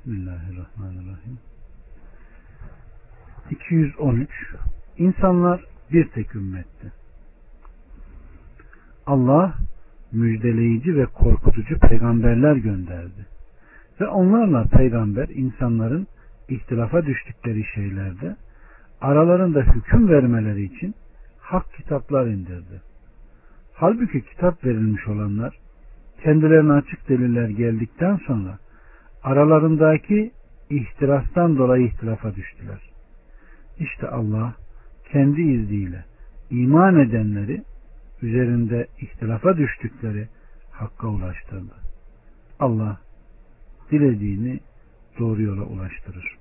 Bismillahirrahmanirrahim. 213 İnsanlar bir tek ümmetti. Allah müjdeleyici ve korkutucu peygamberler gönderdi. Ve onlarla peygamber insanların ihtilafa düştükleri şeylerde aralarında hüküm vermeleri için hak kitaplar indirdi. Halbuki kitap verilmiş olanlar kendilerine açık deliller geldikten sonra aralarındaki ihtirastan dolayı ihtilafa düştüler. İşte Allah kendi izniyle iman edenleri üzerinde ihtilafa düştükleri hakka ulaştırdı. Allah dilediğini doğru yola ulaştırır.